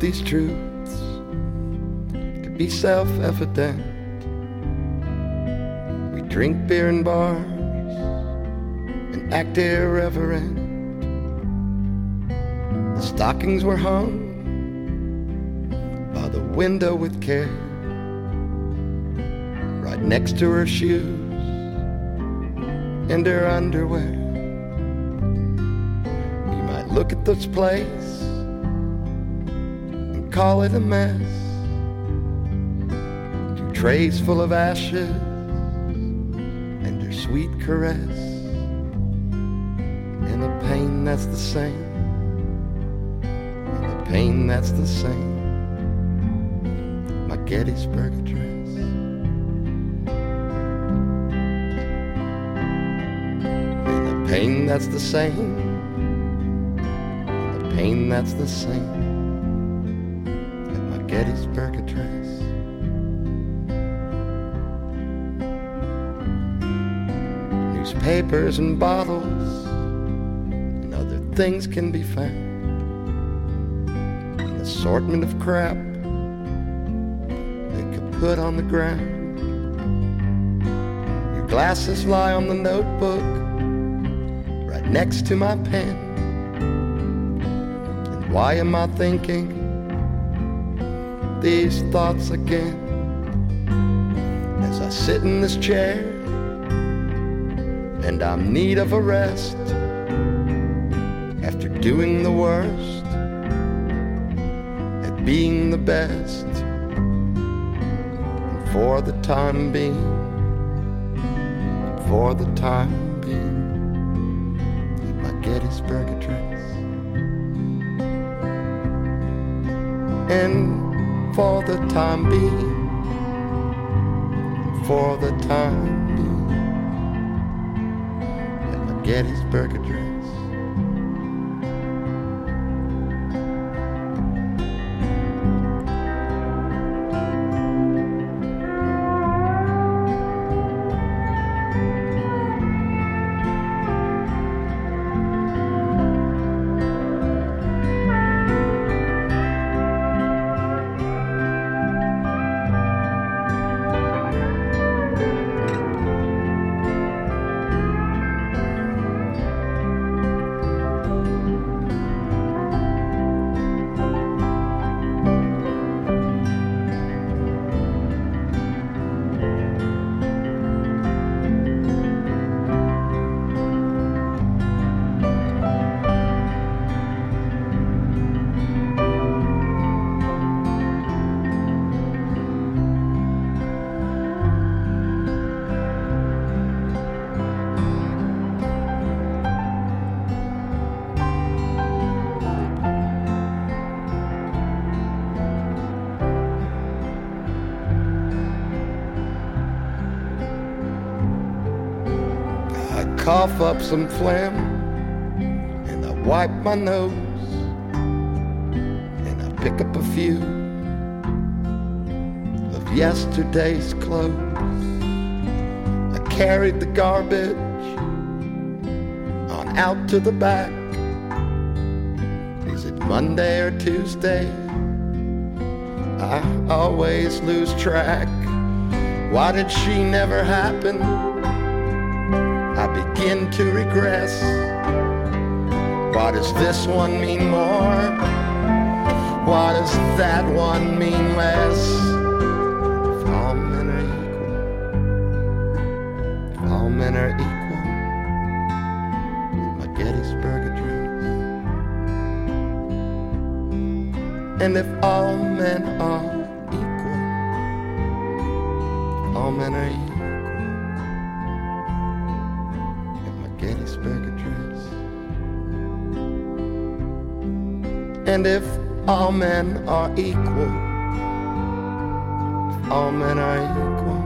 these truths to be self evident. We drink beer in bars and act irreverent. The stockings were hung by the window with care, right next to her shoes and her underwear. You might look at this place call it a mess. Two trays full of ashes and her sweet caress. And the pain that's the same. And the pain that's the same. My Gettysburg Address. And the pain that's the same. The pain that's the same. Gettysburg Address. Newspapers and bottles and other things can be found. An assortment of crap they could put on the ground. Your glasses lie on the notebook right next to my pen. And why am I thinking these thoughts again? As I sit in this chair and I'm need of a rest after doing the worst at being the best. And for the time being, for the time being, keep my Gettysburg Address. And for the time being, for the time being, at my Gettysburg Address. Cough up some phlegm and I wipe my nose and I pick up a few of yesterday's clothes. I carried the garbage on out to the back. Is it Monday or Tuesday? I always lose track. Why did she never happen? Begin to regress. Why does this one mean more? Why does that one mean less? If all men are equal, if all men are equal, my Gettysburg Address. And if all men are And if all men are equal, all men are equal,